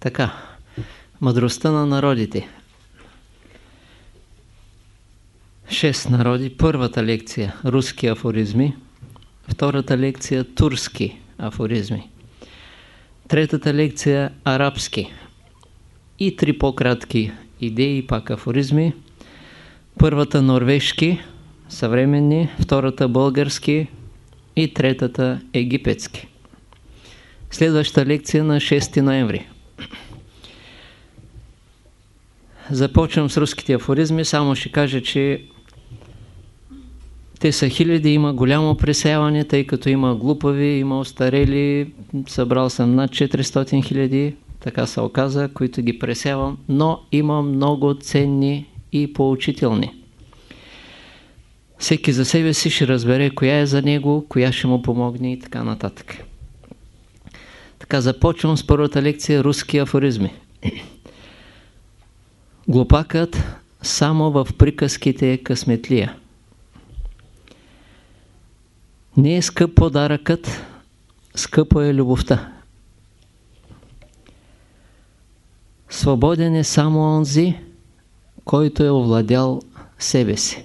Така, мъдростта на народите. Шест народи. Първата лекция – руски афоризми. Втората лекция – турски афоризми. Третата лекция – арабски. И три по-кратки идеи, пак афоризми. Първата – норвежки, съвременни. Втората – български. И третата – египетски. Следваща лекция на 6 ноември. Започвам с руските афоризми, само ще кажа, че те са хиляди, има голямо пресяване, тъй като има глупави, има остарели, събрал съм над 400 хиляди, така се оказа, които ги пресявам, но има много ценни и поучителни. Всеки за себе си ще разбере коя е за него, коя ще му помогне и така нататък. Така, започвам с първата лекция руски афоризми. Глупакът само в приказките е късметлия. Не е скъп подаръкът, скъпо е любовта. Свободен е само онзи, който е овладял себе си.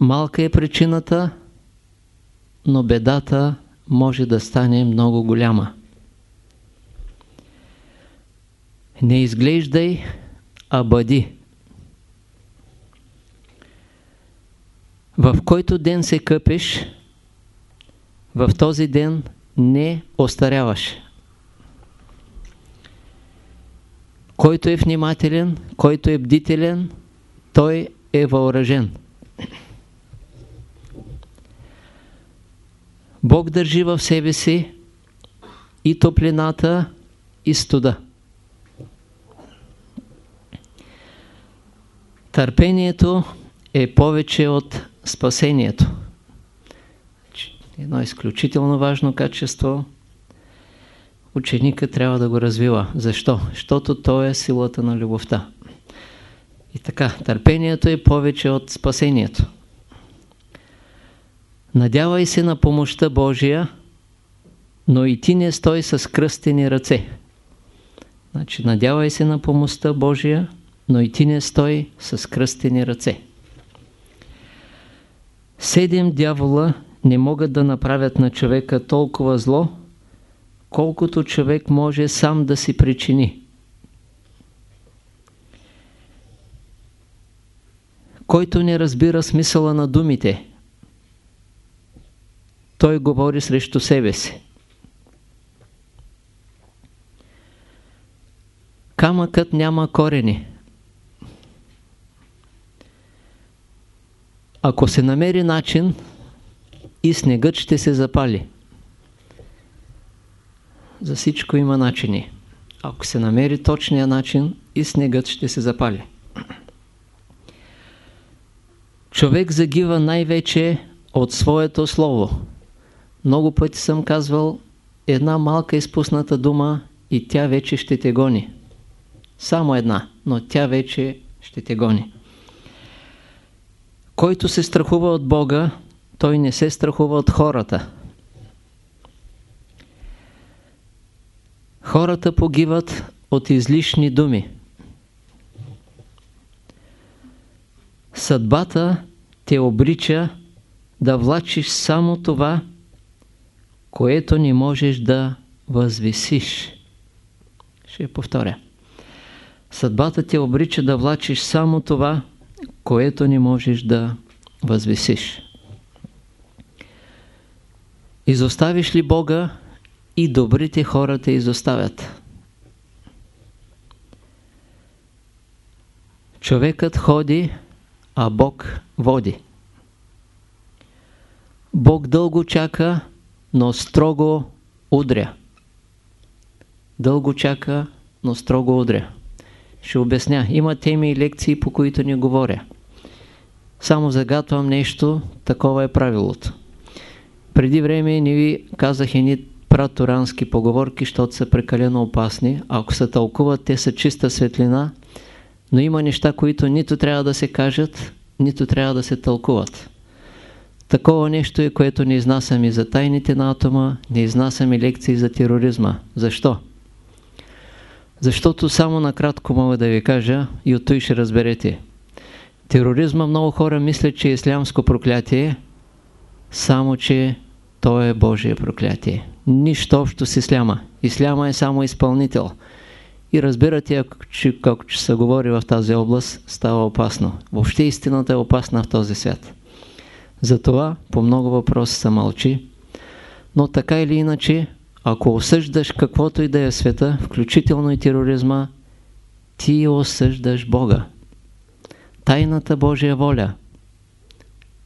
Малка е причината, но бедата може да стане много голяма. Не изглеждай, а бъди. В който ден се къпеш, в този ден не остаряваш. Който е внимателен, който е бдителен, той е въоръжен. Бог държи в себе си и топлината, и студа. Търпението е повече от спасението. Едно изключително важно качество. Ученика трябва да го развива. Защо? Защото то е силата на любовта. И така, търпението е повече от спасението. Надявай се на помощта Божия, но и ти не стой с кръстени ръце. Значи, надявай се на помощта Божия, но и ти не стой с кръстени ръце. Седем дявола не могат да направят на човека толкова зло, колкото човек може сам да си причини. Който не разбира смисъла на думите, той говори срещу себе си. Камъкът няма корени. Ако се намери начин, и снегът ще се запали. За всичко има начини. Ако се намери точния начин, и снегът ще се запали. Човек загива най-вече от своето слово. Много пъти съм казвал, една малка изпусната дума и тя вече ще те гони. Само една, но тя вече ще те гони. Който се страхува от Бога, той не се страхува от хората. Хората погиват от излишни думи. Съдбата те обрича да влачиш само това, което не можеш да възвисиш. Ще повторя. Съдбата те обрича да влачиш само това, което не можеш да възвисиш. Изоставиш ли Бога и добрите хора те изоставят. Човекът ходи, а Бог води. Бог дълго чака, но строго удря. Дълго чака, но строго удря. Ще обясня. Има теми и лекции, по които не говоря. Само загатвам нещо, такова е правилото. Преди време не ви казах едни пратурански поговорки, защото са прекалено опасни. Ако се тълкуват, те са чиста светлина, но има неща, които нито трябва да се кажат, нито трябва да се тълкуват. Такова нещо е, което не изнасям и за тайните на атома, не изнасям и лекции за тероризма. Защо? Защото само накратко мога да ви кажа и от той ще разберете. Тероризма много хора мислят, че е ислямско проклятие, само че то е Божие проклятие. Нищо общо с исляма. Исляма е само изпълнител. И разбирате, че както че се говори в тази област, става опасно. Въобще истината е опасна в този свят. Затова по много въпроси се мълчи. Но така или иначе, ако осъждаш каквото и да е света, включително и тероризма, ти осъждаш Бога. Тайната Божия воля.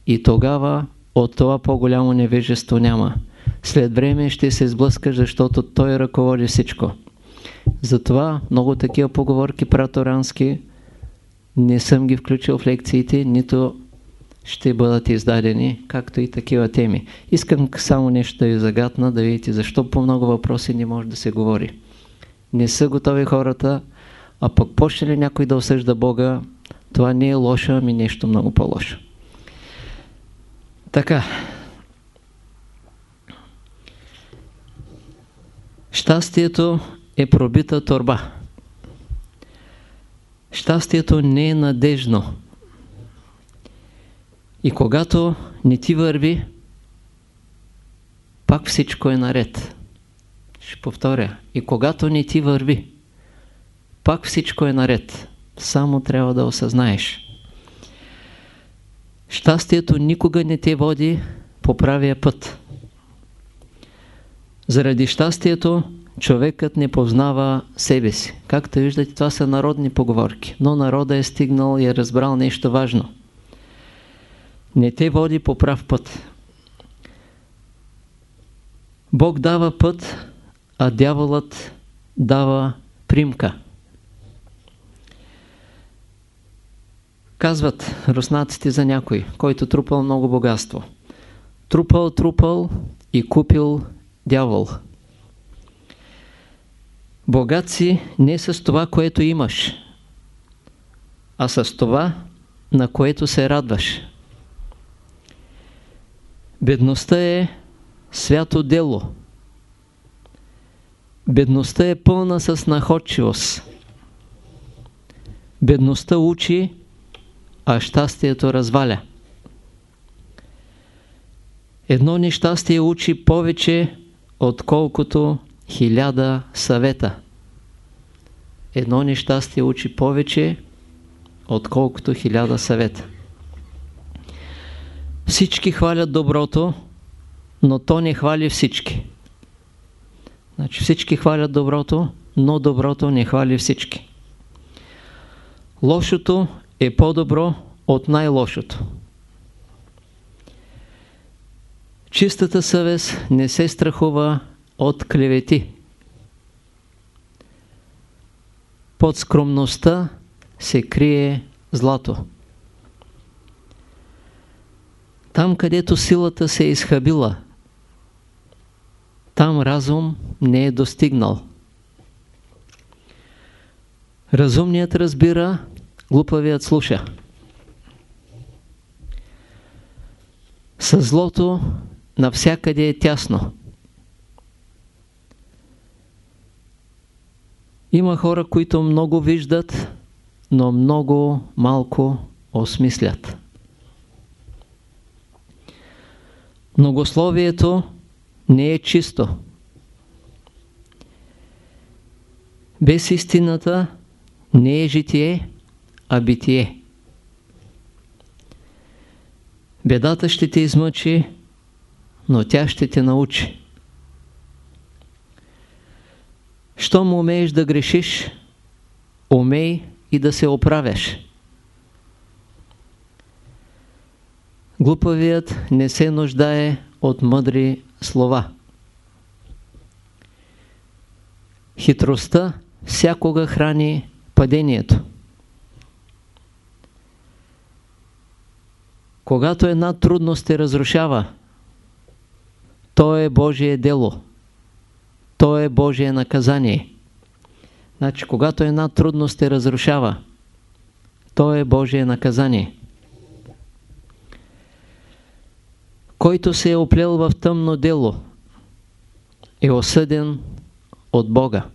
И тогава от това по-голямо невежество няма. След време ще се сблъскаш, защото Той ръководи всичко. Затова много такива поговорки праторански не съм ги включил в лекциите, нито ще бъдат издадени, както и такива теми. Искам само нещо да ви загадна, да видите защо по много въпроси не може да се говори. Не са готови хората, а пък почне ли някой да осъжда Бога, това не е лошо, ами нещо много по-лошо. Така. Щастието е пробита торба. Щастието не е надежно. И когато не ти върви, пак всичко е наред. Ще повторя. И когато не ти върви, пак всичко е наред. Само трябва да осъзнаеш. Щастието никога не те води по правия път. Заради щастието човекът не познава себе си. Както виждате, това са народни поговорки. Но народа е стигнал и е разбрал нещо важно – не те води по прав път. Бог дава път, а дяволът дава примка. Казват руснаците за някой, който трупал много богатство. Трупал, трупал и купил дявол. Богат си не с това, което имаш, а с това, на което се радваш. Бедността е свято дело. Бедността е пълна с находчивост. Бедността учи, а щастието разваля. Едно нещастие учи повече, отколкото хиляда съвета. Едно нещастие учи повече, отколкото хиляда съвета. Всички хвалят доброто, но то не хвали всички. Значи всички хвалят доброто, но доброто не хвали всички. Лошото е по-добро от най-лошото. Чистата съвест не се страхува от клевети. Под скромността се крие злато. Там, където силата се е изхабила, там разум не е достигнал. Разумният разбира, глупавият слуша. Със злото навсякъде е тясно. Има хора, които много виждат, но много малко осмислят. Многословието не е чисто. Без истината не е житие, а битие. Бедата ще те измъчи, но тя ще те научи. Щом умееш да грешиш, умей и да се оправяш. Глупавият не се нуждае от мъдри слова. Хитростта всякога храни падението. Когато една трудност те разрушава, то е Божие дело. То е Божие наказание. Значи, когато една трудност те разрушава, то е Божие наказание. Който се е оплел в тъмно дело, е осъден от Бога.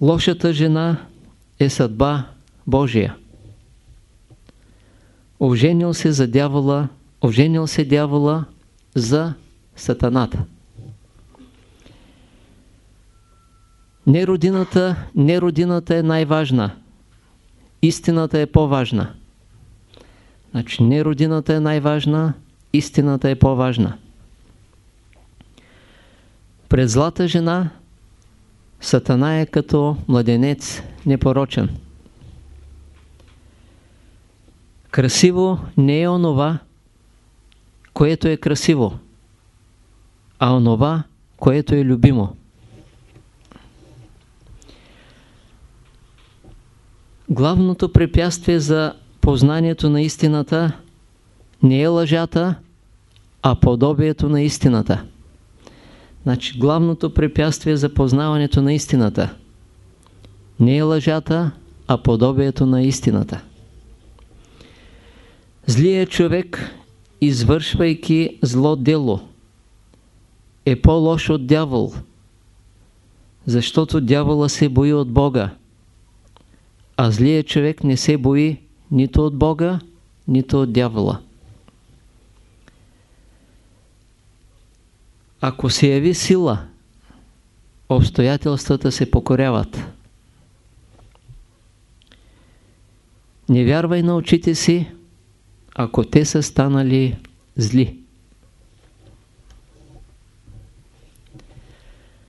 Лошата жена е съдба Божия. Оженил се за дявола, оженил се дявола за сатаната. Не родината, не родината е най-важна. Истината е по-важна. Значи не родината е най-важна, истината е по-важна. Пред злата жена Сатана е като младенец непорочен. Красиво не е онова, което е красиво, а онова, което е любимо. Главното препятствие за познанието на истината не е лъжата, а подобието на истината. Значи, главното препятствие за познаването на истината не е лъжата, а подобието на истината. Злият човек, извършвайки зло дело, е по-лош от дявол, защото дявола се бои от Бога, а злият човек не се бои нито от Бога, нито от дявола. Ако се яви сила, обстоятелствата се покоряват. Не вярвай на очите си, ако те са станали зли.